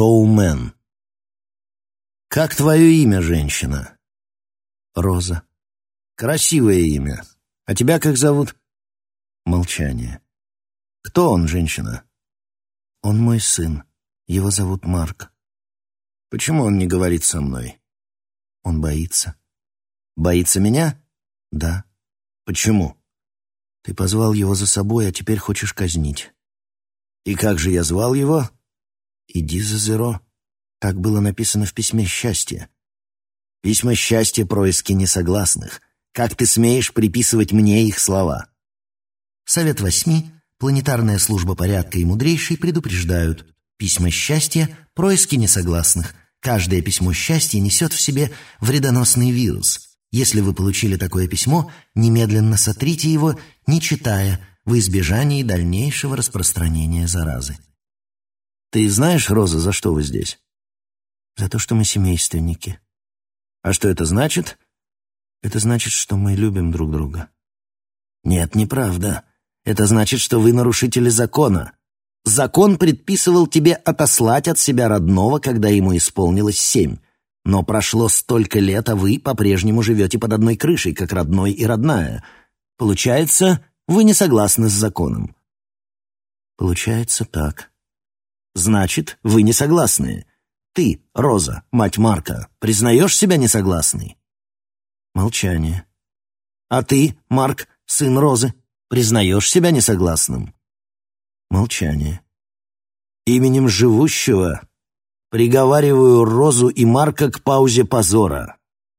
Шоумен. Как твое имя, женщина? Роза. Красивое имя. А тебя как зовут? Молчание. Кто он, женщина? Он мой сын. Его зовут Марк. Почему он не говорит со мной? Он боится. Боится меня? Да. Почему? Ты позвал его за собой, а теперь хочешь казнить. И как же я звал его? Иди за Зеро. Так было написано в письме счастья. Письма счастья происки несогласных. Как ты смеешь приписывать мне их слова? Совет восьми, планетарная служба порядка и мудрейший предупреждают. Письма счастья – происки несогласных. Каждое письмо счастья несет в себе вредоносный вирус. Если вы получили такое письмо, немедленно сотрите его, не читая, в избежании дальнейшего распространения заразы. Ты знаешь, Роза, за что вы здесь? За то, что мы семейственники. А что это значит? Это значит, что мы любим друг друга. Нет, неправда. Это значит, что вы нарушители закона. Закон предписывал тебе отослать от себя родного, когда ему исполнилось семь. Но прошло столько лет, а вы по-прежнему живете под одной крышей, как родной и родная. Получается, вы не согласны с законом. Получается так. Значит, вы не согласны. Ты, Роза, мать Марка, признаешь себя несогласной? Молчание. А ты, Марк, сын Розы, признаешь себя несогласным? Молчание. Именем живущего приговариваю Розу и Марка к паузе позора.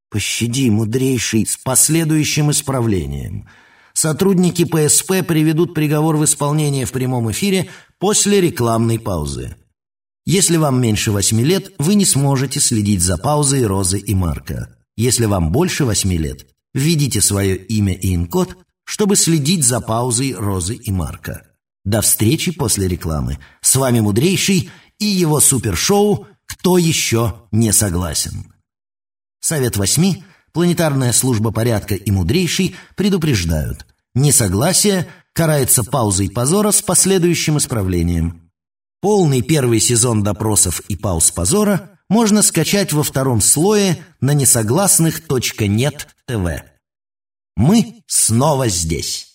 Пощади, мудрейший, с последующим исправлением — Сотрудники ПСП приведут приговор в исполнение в прямом эфире после рекламной паузы. Если вам меньше восьми лет, вы не сможете следить за паузой Розы и Марка. Если вам больше восьми лет, введите свое имя и ин-код, чтобы следить за паузой Розы и Марка. До встречи после рекламы. С вами Мудрейший и его супершоу «Кто еще не согласен?». Совет восьми, планетарная служба порядка и Мудрейший предупреждают. Несогласие карается паузой позора с последующим исправлением. Полный первый сезон допросов и пауз позора можно скачать во втором слое на несогласных.нет ТВ. Мы снова здесь.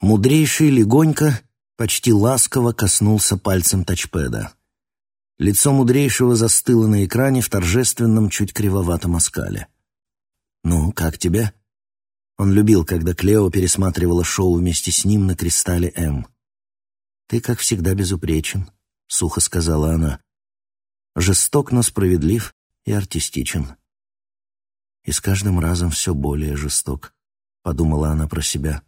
Мудрейший легонько, почти ласково коснулся пальцем тачпеда. Лицо мудрейшего застыло на экране в торжественном, чуть кривоватом оскале. «Ну, как тебе?» Он любил, когда Клео пересматривала шоу вместе с ним на кристалле М. «Ты, как всегда, безупречен», — сухо сказала она. «Жесток, но справедлив и артистичен». «И с каждым разом все более жесток», — подумала она про себя.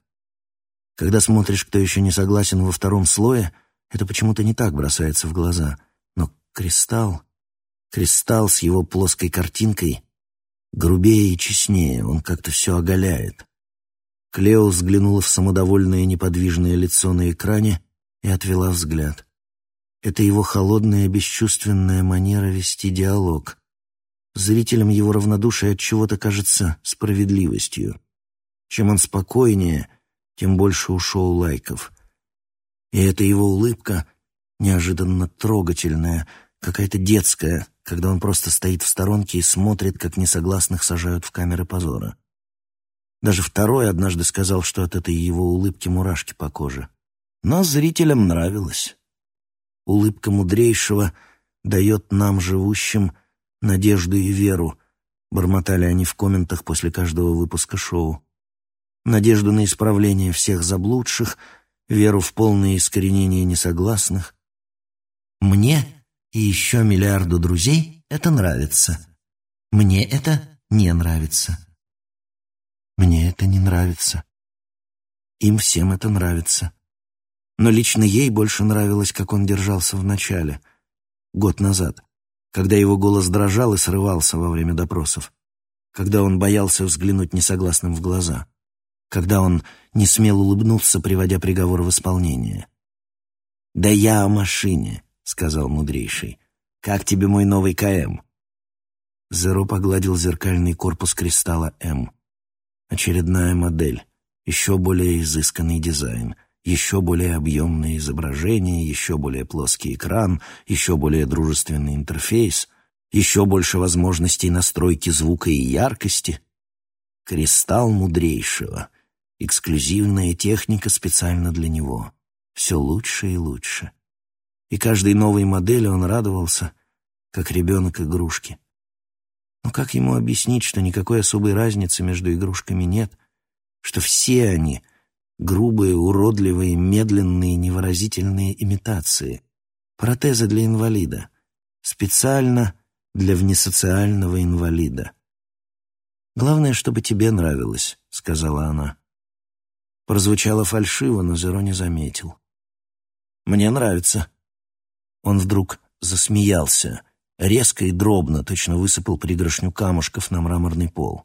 Когда смотришь, кто еще не согласен во втором слое, это почему-то не так бросается в глаза. Но кристалл, кристалл с его плоской картинкой грубее и честнее, он как-то все оголяет. Клео взглянула в самодовольное неподвижное лицо на экране и отвела взгляд. Это его холодная, бесчувственная манера вести диалог. Зрителям его равнодушие от чего-то кажется справедливостью. Чем он спокойнее, тем больше у шоу лайков. И эта его улыбка неожиданно трогательная, какая-то детская, когда он просто стоит в сторонке и смотрит, как несогласных сажают в камеры позора. Даже второй однажды сказал, что от этой его улыбки мурашки по коже. Но зрителям нравилось. Улыбка мудрейшего дает нам, живущим, надежду и веру, бормотали они в комментах после каждого выпуска шоу. Надежду на исправление всех заблудших, веру в полное искоренение несогласных. Мне и еще миллиарду друзей это нравится. Мне это не нравится. Мне это не нравится. Им всем это нравится. Но лично ей больше нравилось, как он держался в начале, год назад, когда его голос дрожал и срывался во время допросов, когда он боялся взглянуть несогласным в глаза, когда он не смел улыбнуться, приводя приговор в исполнение. «Да я о машине. — сказал мудрейший. «Как тебе мой новый КМ?» Зеро погладил зеркальный корпус кристалла М. Очередная модель, еще более изысканный дизайн, еще более объемное изображение, еще более плоский экран, еще более дружественный интерфейс, еще больше возможностей настройки звука и яркости. Кристалл мудрейшего. Эксклюзивная техника специально для него. Все лучше и лучше. И каждой новой модели он радовался, как ребенок игрушки. Но как ему объяснить, что никакой особой разницы между игрушками нет, что все они — грубые, уродливые, медленные, невыразительные имитации, протезы для инвалида, специально для внесоциального инвалида. «Главное, чтобы тебе нравилось», — сказала она. Прозвучало фальшиво, но Зеро не заметил. «Мне нравится». Он вдруг засмеялся — резко и дробно, точно высыпал пригоршню камушков на мраморный пол.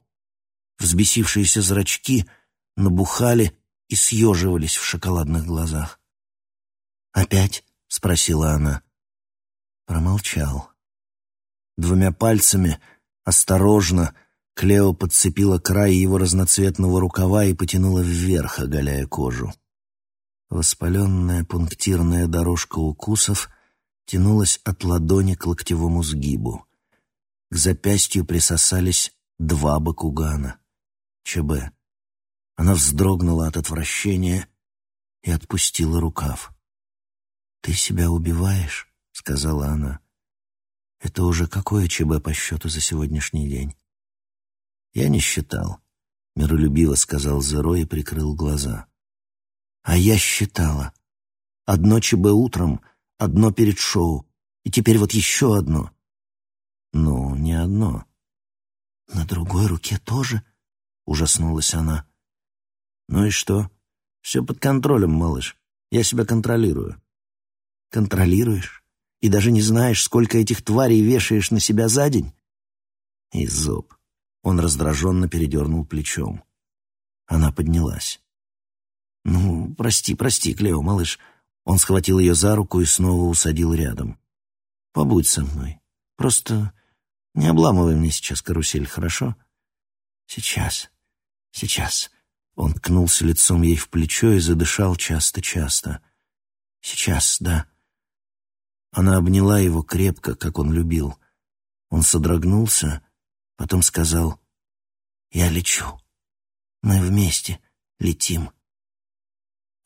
Взбесившиеся зрачки набухали и съеживались в шоколадных глазах. «Опять?» — спросила она. Промолчал. Двумя пальцами, осторожно, Клео подцепила край его разноцветного рукава и потянула вверх, оголяя кожу. Воспаленная пунктирная дорожка укусов — тянулась от ладони к локтевому сгибу. К запястью присосались два бакугана. ЧБ. Она вздрогнула от отвращения и отпустила рукав. «Ты себя убиваешь?» — сказала она. «Это уже какое ЧБ по счету за сегодняшний день?» «Я не считал», — миролюбиво сказал Зеро и прикрыл глаза. «А я считала. Одно ЧБ утром — Одно перед шоу. И теперь вот еще одно. Ну, не одно. На другой руке тоже? Ужаснулась она. Ну и что? Все под контролем, малыш. Я себя контролирую. Контролируешь? И даже не знаешь, сколько этих тварей вешаешь на себя за день? И зоб. Он раздраженно передернул плечом. Она поднялась. «Ну, прости, прости, Клео, малыш. Он схватил ее за руку и снова усадил рядом. «Побудь со мной. Просто не обламывай мне сейчас карусель, хорошо?» «Сейчас, сейчас». Он ткнулся лицом ей в плечо и задышал часто-часто. «Сейчас, да». Она обняла его крепко, как он любил. Он содрогнулся, потом сказал, «Я лечу. Мы вместе летим».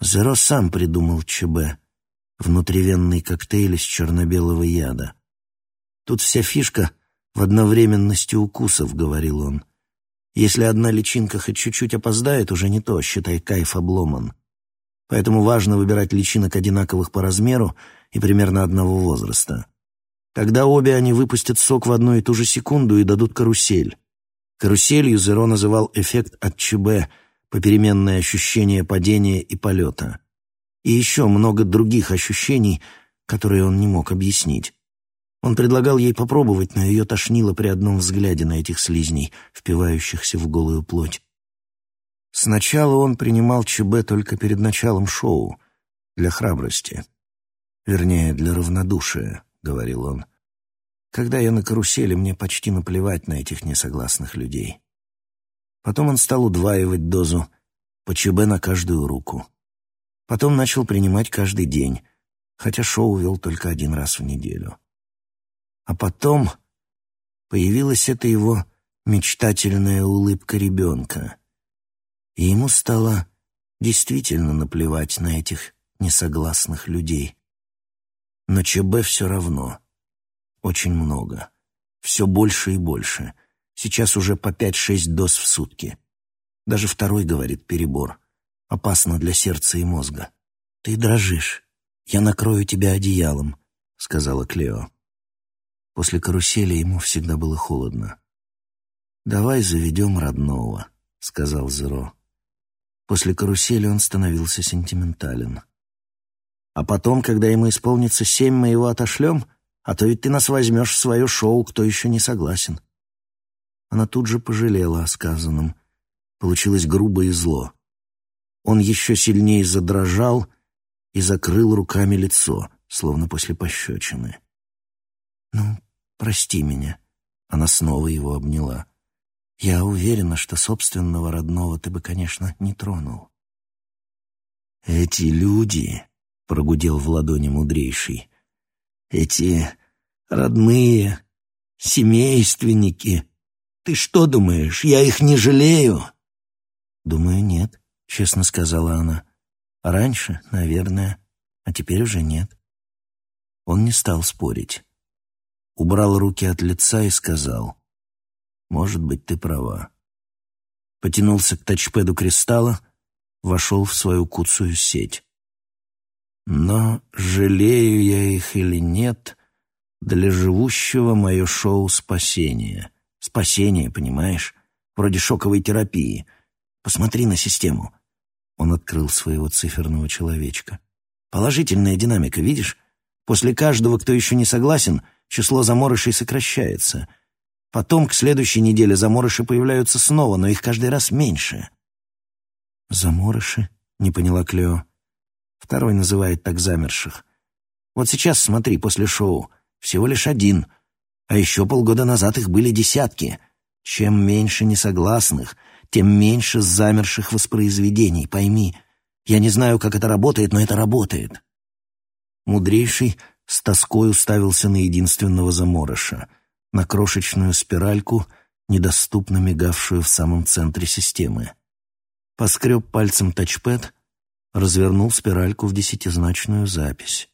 Зеро сам придумал ЧБ — внутривенный коктейль из черно-белого яда. «Тут вся фишка в одновременности укусов», — говорил он. «Если одна личинка хоть чуть-чуть опоздает, уже не то, считай, кайф обломан. Поэтому важно выбирать личинок одинаковых по размеру и примерно одного возраста. Тогда обе они выпустят сок в одну и ту же секунду и дадут карусель. Каруселью Зеро называл эффект от ЧБ — попеременное ощущение падения и полета. И еще много других ощущений, которые он не мог объяснить. Он предлагал ей попробовать, но ее тошнило при одном взгляде на этих слизней, впивающихся в голую плоть. Сначала он принимал ЧБ только перед началом шоу, для храбрости. Вернее, для равнодушия, — говорил он. Когда я на карусели, мне почти наплевать на этих несогласных людей. Потом он стал удваивать дозу, по ЧБ на каждую руку. Потом начал принимать каждый день, хотя шоу вел только один раз в неделю. А потом появилась эта его мечтательная улыбка ребенка. И ему стало действительно наплевать на этих несогласных людей. Но ЧБ все равно. Очень много. Все больше и больше — Сейчас уже по пять-шесть доз в сутки. Даже второй, говорит, перебор. Опасно для сердца и мозга. Ты дрожишь. Я накрою тебя одеялом, сказала Клео. После карусели ему всегда было холодно. «Давай заведем родного», — сказал Зеро. После карусели он становился сентиментален. «А потом, когда ему исполнится семь, мы его отошлем? А то ведь ты нас возьмешь в свое шоу, кто еще не согласен». Она тут же пожалела о сказанном. Получилось грубо и зло. Он еще сильнее задрожал и закрыл руками лицо, словно после пощечины. «Ну, прости меня», — она снова его обняла. «Я уверена, что собственного родного ты бы, конечно, не тронул». «Эти люди», — прогудел в ладони мудрейший, — «эти родные, семейственники. Ты что думаешь, я их не жалею?» «Думаю, нет», — честно сказала она. «Раньше, наверное, а теперь уже нет». Он не стал спорить. Убрал руки от лица и сказал, «Может быть, ты права». Потянулся к тачпеду кристалла, вошел в свою куцую сеть. Но, жалею я их или нет, для живущего мое шоу спасения. Спасение, понимаешь? Вроде шоковой терапии. Посмотри на систему. Он открыл своего циферного человечка. Положительная динамика, видишь? После каждого, кто еще не согласен, число заморышей сокращается. Потом к следующей неделе заморыши появляются снова, но их каждый раз меньше. «Заморыши?» — не поняла Клео. Второй называет так замерших. Вот сейчас, смотри, после шоу, всего лишь один. А еще полгода назад их были десятки. Чем меньше несогласных, тем меньше замерших воспроизведений, пойми. Я не знаю, как это работает, но это работает. Мудрейший с тоской уставился на единственного заморыша, на крошечную спиральку, недоступно мигавшую в самом центре системы. Поскреб пальцем тачпэд, развернул спиральку в десятизначную запись.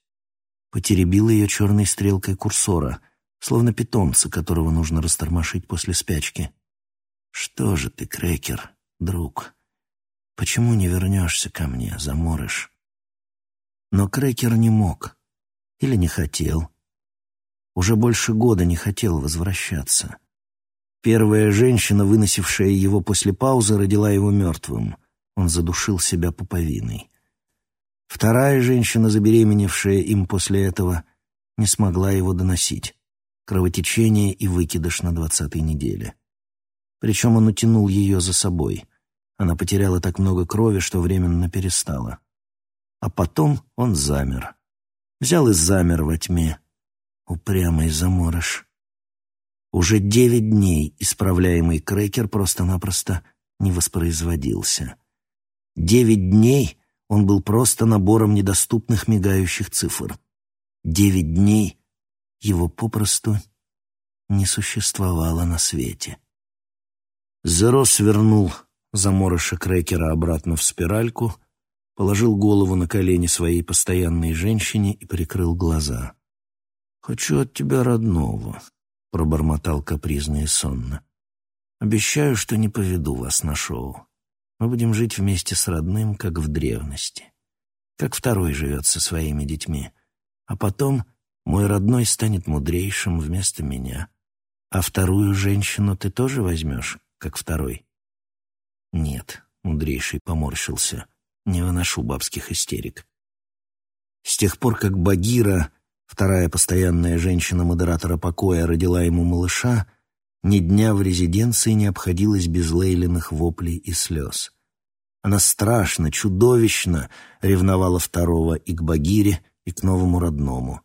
Потеребил ее черной стрелкой курсора, словно питомца, которого нужно растормошить после спячки. «Что же ты, крекер, друг? Почему не вернешься ко мне, заморыш?» Но крекер не мог. Или не хотел. Уже больше года не хотел возвращаться. Первая женщина, выносившая его после паузы, родила его мертвым — он задушил себя пуповиной. Вторая женщина, забеременевшая им после этого, не смогла его доносить. Кровотечение и выкидыш на двадцатой неделе. Причем он утянул ее за собой. Она потеряла так много крови, что временно перестала. А потом он замер. Взял и замер во тьме. Упрямый заморыш. Уже девять дней исправляемый крекер просто-напросто не воспроизводился. Девять дней он был просто набором недоступных мигающих цифр. Девять дней его попросту не существовало на свете. Зеро свернул заморыша крекера обратно в спиральку, положил голову на колени своей постоянной женщине и прикрыл глаза. «Хочу от тебя родного», — пробормотал капризно и сонно. «Обещаю, что не поведу вас на шоу. Мы будем жить вместе с родным, как в древности. Как второй живет со своими детьми. А потом мой родной станет мудрейшим вместо меня. А вторую женщину ты тоже возьмешь, как второй? Нет, мудрейший поморщился. Не выношу бабских истерик. С тех пор, как Багира, вторая постоянная женщина модератора покоя, родила ему малыша, ни дня в резиденции не обходилось без Лейлиных воплей и слез. Она страшно, чудовищно ревновала второго и к Багире, и к новому родному.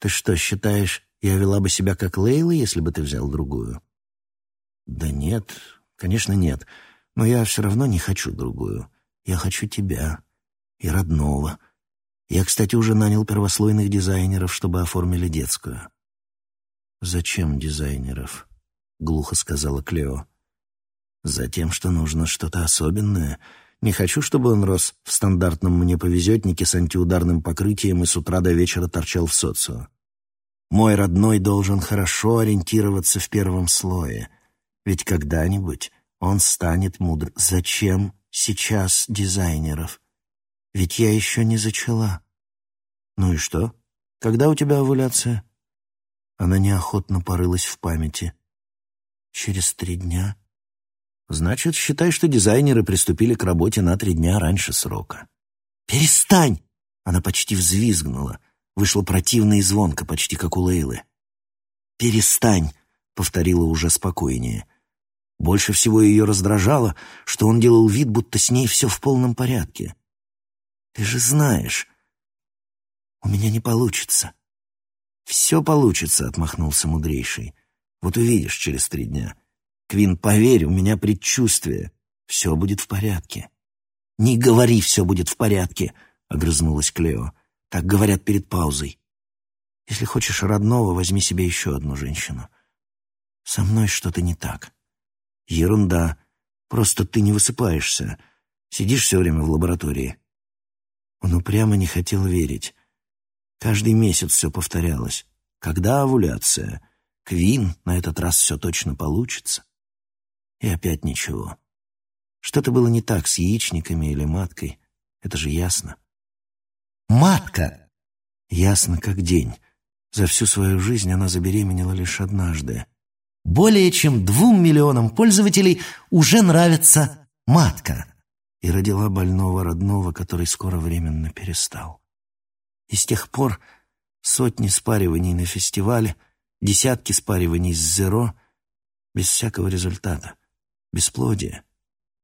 «Ты что, считаешь, я вела бы себя как Лейла, если бы ты взял другую?» «Да нет, конечно нет, но я все равно не хочу другую. Я хочу тебя и родного. Я, кстати, уже нанял первослойных дизайнеров, чтобы оформили детскую». «Зачем дизайнеров?» — глухо сказала Клео. «Затем, что нужно что-то особенное. Не хочу, чтобы он рос в стандартном «мне повезетнике» с антиударным покрытием и с утра до вечера торчал в социо. Мой родной должен хорошо ориентироваться в первом слое, ведь когда-нибудь он станет мудр. Зачем сейчас дизайнеров? Ведь я еще не зачала. Ну и что? Когда у тебя овуляция?» Она неохотно порылась в памяти. Через три дня? Значит, считай, что дизайнеры приступили к работе на три дня раньше срока. Перестань! Она почти взвизгнула. Вышло противно и звонко, почти как у Лейлы. «Перестань!» — повторила уже спокойнее. Больше всего ее раздражало, что он делал вид, будто с ней все в полном порядке. «Ты же знаешь, у меня не получится». «Все получится», — отмахнулся мудрейший. Вот увидишь через три дня. Квин, поверь, у меня предчувствие. Все будет в порядке. «Не говори, все будет в порядке», — огрызнулась Клео. «Так говорят перед паузой. Если хочешь родного, возьми себе еще одну женщину. Со мной что-то не так. Ерунда. Просто ты не высыпаешься. Сидишь все время в лаборатории». Он упрямо не хотел верить. Каждый месяц все повторялось. Когда овуляция? Квин, на этот раз все точно получится. И опять ничего. Что-то было не так с яичниками или маткой. Это же ясно. Матка! Ясно как день. За всю свою жизнь она забеременела лишь однажды. Более чем двум миллионам пользователей уже нравится матка. И родила больного родного, который скоро временно перестал. И с тех пор сотни спариваний на фестивале, десятки спариваний с зеро, без всякого результата. Бесплодие.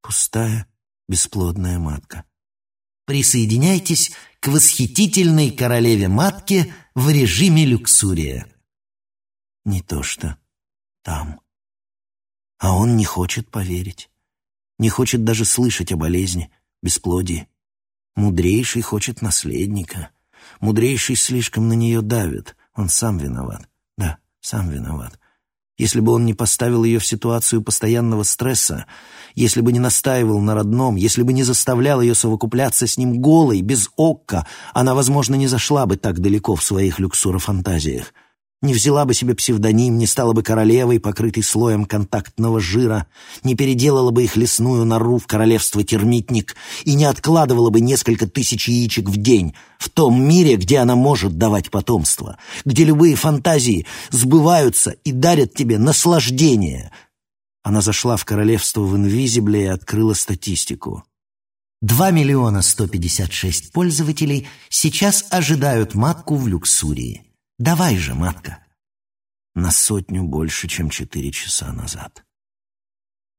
Пустая, бесплодная матка. Присоединяйтесь к восхитительной королеве-матке в режиме люксурия. Не то что там. А он не хочет поверить. Не хочет даже слышать о болезни, бесплодии. Мудрейший хочет наследника. Мудрейший слишком на нее давит. Он сам виноват. Да, сам виноват. Если бы он не поставил ее в ситуацию постоянного стресса, если бы не настаивал на родном, если бы не заставлял ее совокупляться с ним голой, без окка, она, возможно, не зашла бы так далеко в своих люксурофантазиях. Не взяла бы себе псевдоним, не стала бы королевой, покрытой слоем контактного жира, не переделала бы их лесную нору в королевство термитник и не откладывала бы несколько тысяч яичек в день в том мире, где она может давать потомство, где любые фантазии сбываются и дарят тебе наслаждение. Она зашла в королевство в Инвизибле и открыла статистику. 2 миллиона 156 пользователей сейчас ожидают матку в Люксурии. Давай же, матка. На сотню больше, чем четыре часа назад.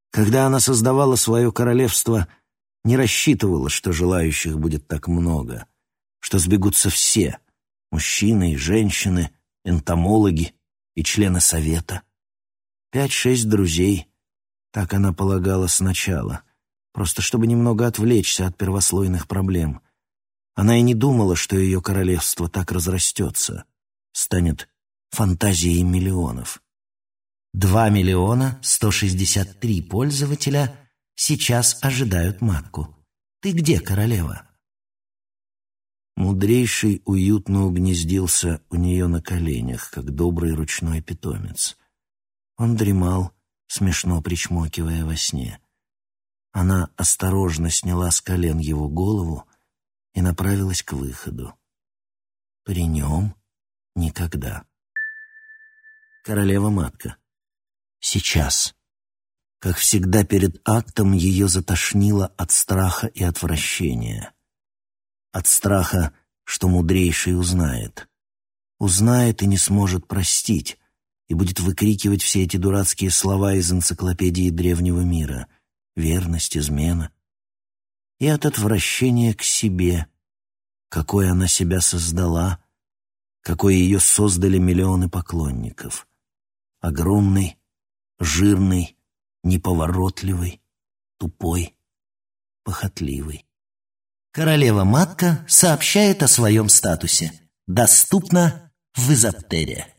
Когда она создавала свое королевство, не рассчитывала, что желающих будет так много, что сбегутся все — мужчины и женщины, энтомологи и члены совета. Пять-шесть друзей, так она полагала сначала, просто чтобы немного отвлечься от первослойных проблем. Она и не думала, что ее королевство так разрастется — станет фантазией миллионов. 2 миллиона 163 пользователя сейчас ожидают матку. Ты где, королева? Мудрейший уютно угнездился у нее на коленях, как добрый ручной питомец. Он дремал, смешно причмокивая во сне. Она осторожно сняла с колен его голову и направилась к выходу. При нем Никогда. Королева-матка. Сейчас. Как всегда перед актом ее затошнило от страха и отвращения. От страха, что мудрейший узнает. Узнает и не сможет простить, и будет выкрикивать все эти дурацкие слова из энциклопедии древнего мира. Верность, измена. И от отвращения к себе, какой она себя создала — какой ее создали миллионы поклонников. Огромный, жирный, неповоротливый, тупой, похотливый. Королева-матка сообщает о своем статусе. Доступно в изоптере.